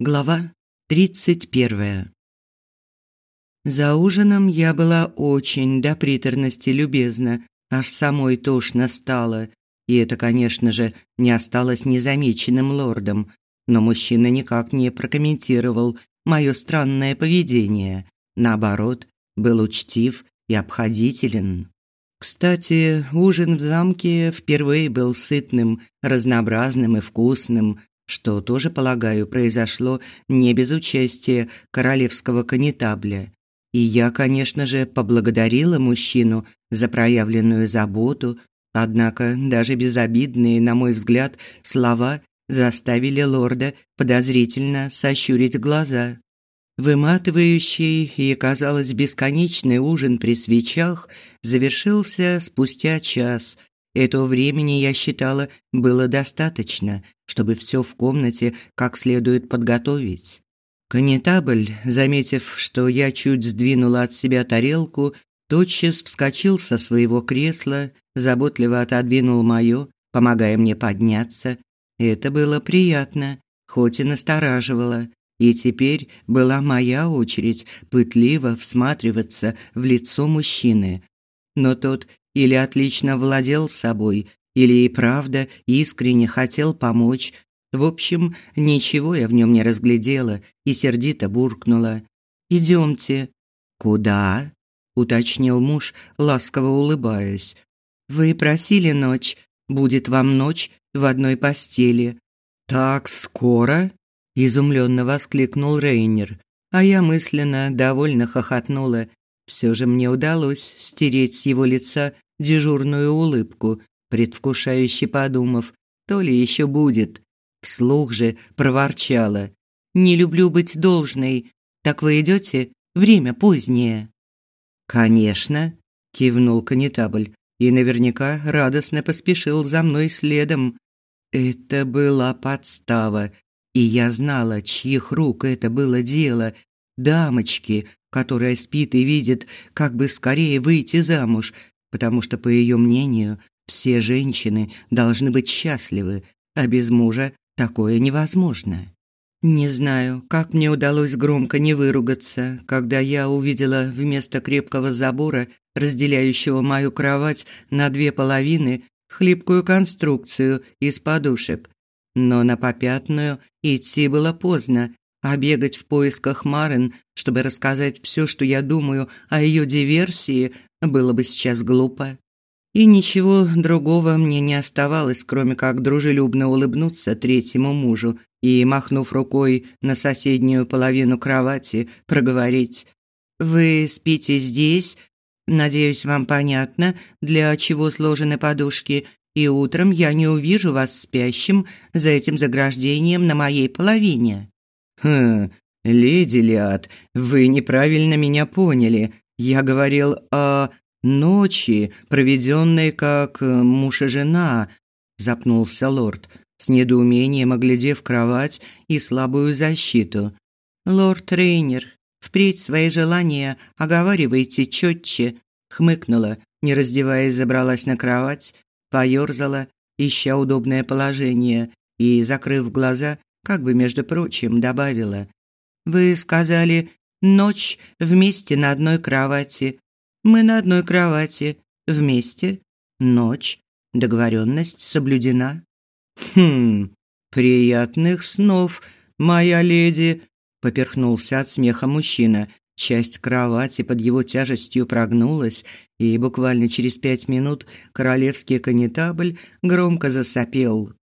Глава тридцать первая. За ужином я была очень до приторности любезна, аж самой тошно стало. И это, конечно же, не осталось незамеченным лордом, но мужчина никак не прокомментировал мое странное поведение. Наоборот, был учтив и обходителен. Кстати, ужин в замке впервые был сытным, разнообразным и вкусным, что тоже, полагаю, произошло не без участия королевского канитабля. И я, конечно же, поблагодарила мужчину за проявленную заботу, однако даже безобидные, на мой взгляд, слова заставили лорда подозрительно сощурить глаза. Выматывающий и, казалось, бесконечный ужин при свечах завершился спустя час. Этого времени, я считала, было достаточно – чтобы все в комнате как следует подготовить. Конетабль, заметив, что я чуть сдвинула от себя тарелку, тотчас вскочил со своего кресла, заботливо отодвинул моё, помогая мне подняться. Это было приятно, хоть и настораживало. И теперь была моя очередь пытливо всматриваться в лицо мужчины. Но тот или отлично владел собой, или и правда искренне хотел помочь. В общем, ничего я в нем не разглядела и сердито буркнула: "Идемте". "Куда?" уточнил муж, ласково улыбаясь. "Вы просили ночь, будет вам ночь в одной постели". "Так скоро?" изумленно воскликнул Рейнер, а я мысленно довольно хохотнула. Все же мне удалось стереть с его лица дежурную улыбку, предвкушающе подумав, то ли еще будет. Вслух же проворчала: "Не люблю быть должной. Так вы идете? Время позднее". "Конечно", кивнул канитабль и наверняка радостно поспешил за мной следом. Это была подстава, и я знала, чьих рук это было дело. Дамочки, которая спит и видит, как бы скорее выйти замуж, потому что, по ее мнению, все женщины должны быть счастливы, а без мужа такое невозможно. Не знаю, как мне удалось громко не выругаться, когда я увидела вместо крепкого забора, разделяющего мою кровать на две половины, хлипкую конструкцию из подушек. Но на попятную идти было поздно, а бегать в поисках Марин, чтобы рассказать все, что я думаю о ее диверсии, было бы сейчас глупо. И ничего другого мне не оставалось, кроме как дружелюбно улыбнуться третьему мужу и, махнув рукой на соседнюю половину кровати, проговорить «Вы спите здесь? Надеюсь, вам понятно, для чего сложены подушки, и утром я не увижу вас спящим за этим заграждением на моей половине». «Хм, леди Лиад, вы неправильно меня поняли. Я говорил о ночи, проведенной как э, муж и жена, запнулся лорд, с недоумением оглядев кровать и слабую защиту. Лорд Рейнер, впредь свои желания оговаривайте четче, хмыкнула, не раздеваясь, забралась на кровать, поёрзала, ища удобное положение, и, закрыв глаза, как бы между прочим, добавила: "Вы сказали ночь вместе на одной кровати. Мы на одной кровати, вместе, ночь, договоренность соблюдена. Хм, приятных снов, моя леди, поперхнулся от смеха мужчина. Часть кровати под его тяжестью прогнулась, и буквально через пять минут королевский канитабль громко засопел.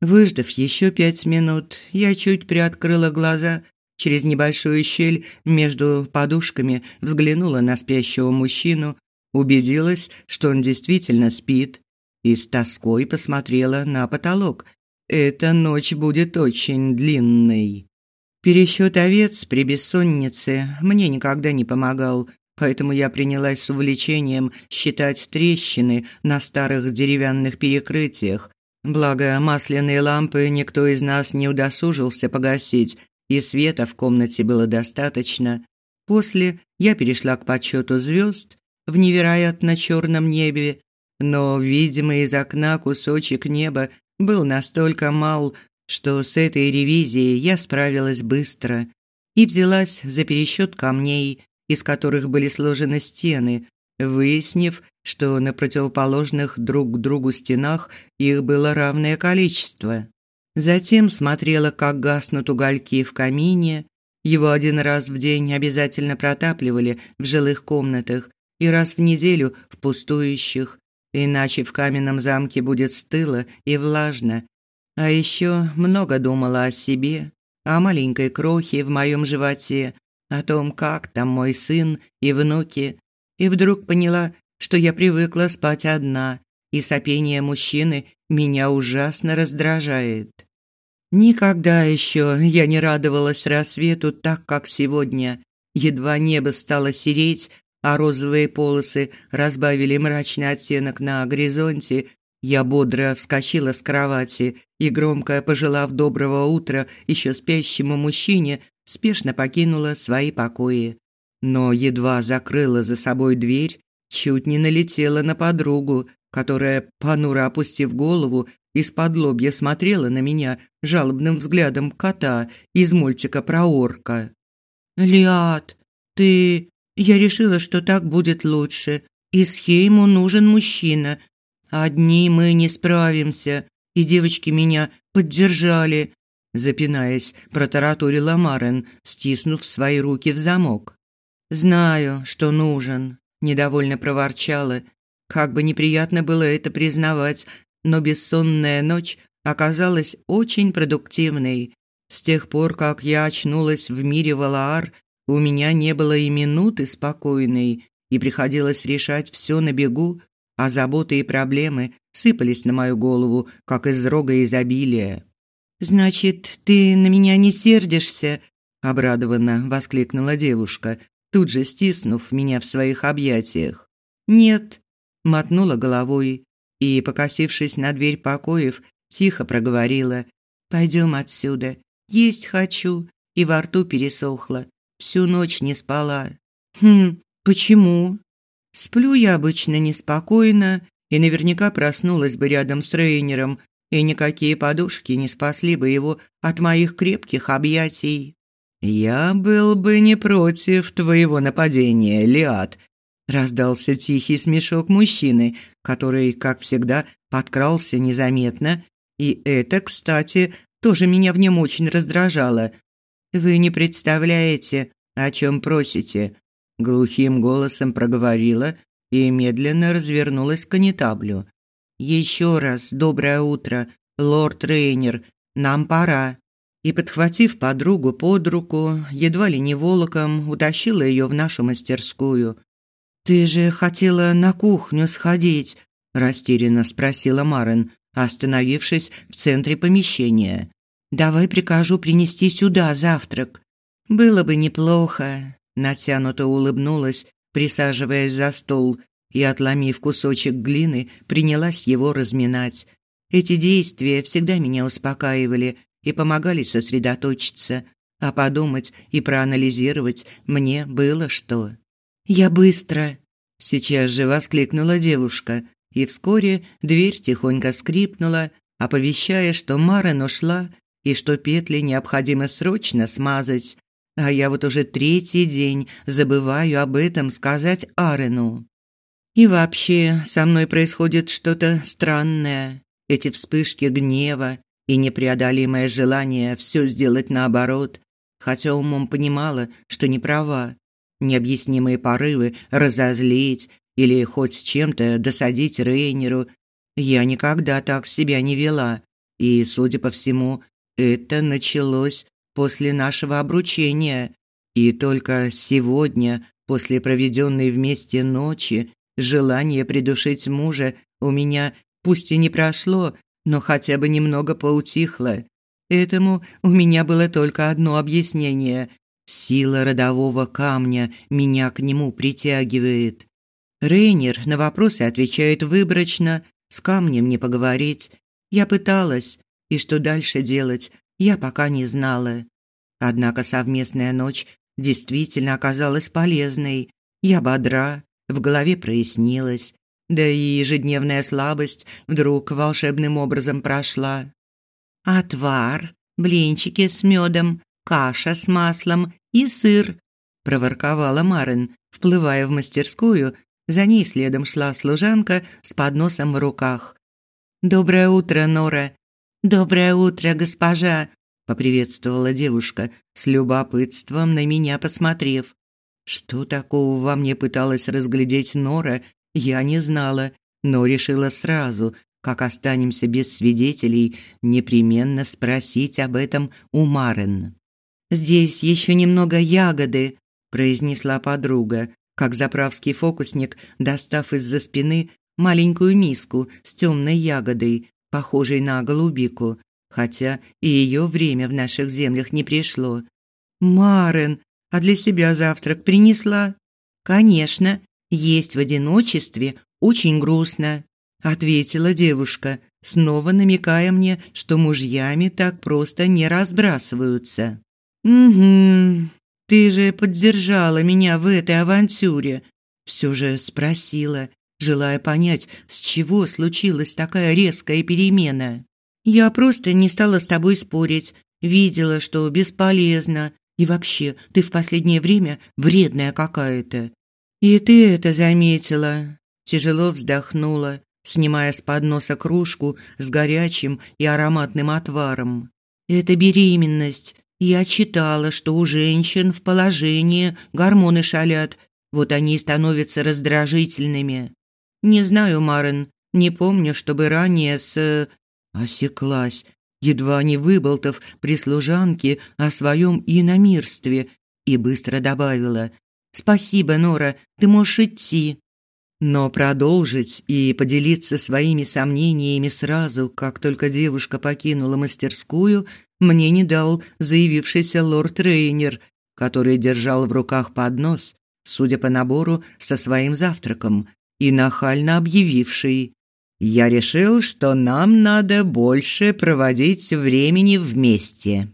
Выждав еще пять минут, я чуть приоткрыла глаза через небольшую щель между подушками взглянула на спящего мужчину, убедилась, что он действительно спит, и с тоской посмотрела на потолок. Эта ночь будет очень длинной. Пересчет овец при бессоннице мне никогда не помогал, поэтому я принялась с увлечением считать трещины на старых деревянных перекрытиях. Благо, масляные лампы никто из нас не удосужился погасить, и света в комнате было достаточно. После я перешла к подсчету звезд в невероятно черном небе, но видимый из окна кусочек неба был настолько мал, что с этой ревизией я справилась быстро и взялась за пересчет камней, из которых были сложены стены, выяснив, что на противоположных друг к другу стенах их было равное количество. Затем смотрела, как гаснут угольки в камине. Его один раз в день обязательно протапливали в жилых комнатах и раз в неделю в пустующих, иначе в каменном замке будет стыло и влажно. А еще много думала о себе, о маленькой крохе в моем животе, о том, как там мой сын и внуки, и вдруг поняла, что я привыкла спать одна, и сопение мужчины меня ужасно раздражает. Никогда еще я не радовалась рассвету так, как сегодня. Едва небо стало сереть, а розовые полосы разбавили мрачный оттенок на горизонте, я бодро вскочила с кровати и, громко пожелав доброго утра еще спящему мужчине, спешно покинула свои покои. Но едва закрыла за собой дверь, чуть не налетела на подругу, которая, понуро опустив голову, из-под лобья смотрела на меня жалобным взглядом кота из мультика про орка. «Лиад, ты...» Я решила, что так будет лучше. И Схейму нужен мужчина. Одни мы не справимся. И девочки меня поддержали. Запинаясь, протараторила Марен, стиснув свои руки в замок. «Знаю, что нужен», – недовольно проворчала. Как бы неприятно было это признавать, но бессонная ночь оказалась очень продуктивной. С тех пор, как я очнулась в мире Валаар, у меня не было и минуты спокойной, и приходилось решать все на бегу, а заботы и проблемы сыпались на мою голову, как из рога изобилия. «Значит, ты на меня не сердишься?» – обрадованно воскликнула девушка, тут же стиснув меня в своих объятиях. «Нет», – мотнула головой и, покосившись на дверь покоев, тихо проговорила. «Пойдем отсюда. Есть хочу». И во рту пересохло. Всю ночь не спала. Хм, почему? Сплю я обычно неспокойно и наверняка проснулась бы рядом с Рейнером, и никакие подушки не спасли бы его от моих крепких объятий. «Я был бы не против твоего нападения, Лиад», – раздался тихий смешок мужчины, который, как всегда, подкрался незаметно, и это, кстати, тоже меня в нем очень раздражало. «Вы не представляете, о чем просите», – глухим голосом проговорила и медленно развернулась к канитаблю. «Еще раз доброе утро, лорд Рейнер, нам пора» и, подхватив подругу под руку, едва ли не волоком, утащила ее в нашу мастерскую. «Ты же хотела на кухню сходить?» – растерянно спросила Марен, остановившись в центре помещения. «Давай прикажу принести сюда завтрак». «Было бы неплохо», – натянуто улыбнулась, присаживаясь за стол и, отломив кусочек глины, принялась его разминать. Эти действия всегда меня успокаивали – и помогали сосредоточиться, а подумать и проанализировать мне было что. «Я быстро!» – сейчас же воскликнула девушка, и вскоре дверь тихонько скрипнула, оповещая, что Марен ушла и что петли необходимо срочно смазать. А я вот уже третий день забываю об этом сказать Арену. И вообще, со мной происходит что-то странное. Эти вспышки гнева, и непреодолимое желание все сделать наоборот, хотя умом понимала, что не права. Необъяснимые порывы разозлить или хоть чем-то досадить Рейнеру. Я никогда так себя не вела, и, судя по всему, это началось после нашего обручения. И только сегодня, после проведенной вместе ночи, желание придушить мужа у меня пусть и не прошло, но хотя бы немного поутихло. Этому у меня было только одно объяснение. Сила родового камня меня к нему притягивает. Рейнер на вопросы отвечает выборочно, с камнем не поговорить. Я пыталась, и что дальше делать, я пока не знала. Однако совместная ночь действительно оказалась полезной. Я бодра, в голове прояснилось. Да и ежедневная слабость вдруг волшебным образом прошла. отвар, блинчики с медом, каша с маслом и сыр, проворковала Марин, вплывая в мастерскую. За ней следом шла служанка с подносом в руках. Доброе утро, Нора. Доброе утро, госпожа, поприветствовала девушка с любопытством на меня посмотрев. Что такого во мне пыталась разглядеть Нора, я не знала, но решила сразу, как останемся без свидетелей, непременно спросить об этом у Марен. Здесь еще немного ягоды, произнесла подруга, как заправский фокусник, достав из-за спины маленькую миску с темной ягодой, похожей на голубику, хотя и ее время в наших землях не пришло. Марен, а для себя завтрак принесла? Конечно, есть в одиночестве очень грустно ответила девушка, снова намекая мне, что мужьями так просто не разбрасываются. Угу. Ты же поддержала меня в этой авантюре, все же спросила, желая понять, с чего случилась такая резкая перемена. Я просто не стала с тобой спорить, видела, что бесполезно, и вообще, ты в последнее время вредная какая-то. И ты это заметила. Тяжело вздохнула, снимая с подноса кружку с горячим и ароматным отваром. «Это беременность. Я читала, что у женщин в положении гормоны шалят, вот они и становятся раздражительными. Не знаю, Марен, не помню, чтобы ранее с...» Осеклась, едва не выболтав при служанке о своем иномирстве, и быстро добавила «Спасибо, Нора, ты можешь идти». Но продолжить и поделиться своими сомнениями сразу, как только девушка покинула мастерскую, мне не дал заявившийся лорд-трейнер, который держал в руках поднос, судя по набору, со своим завтраком, и нахально объявивший «Я решил, что нам надо больше проводить времени вместе».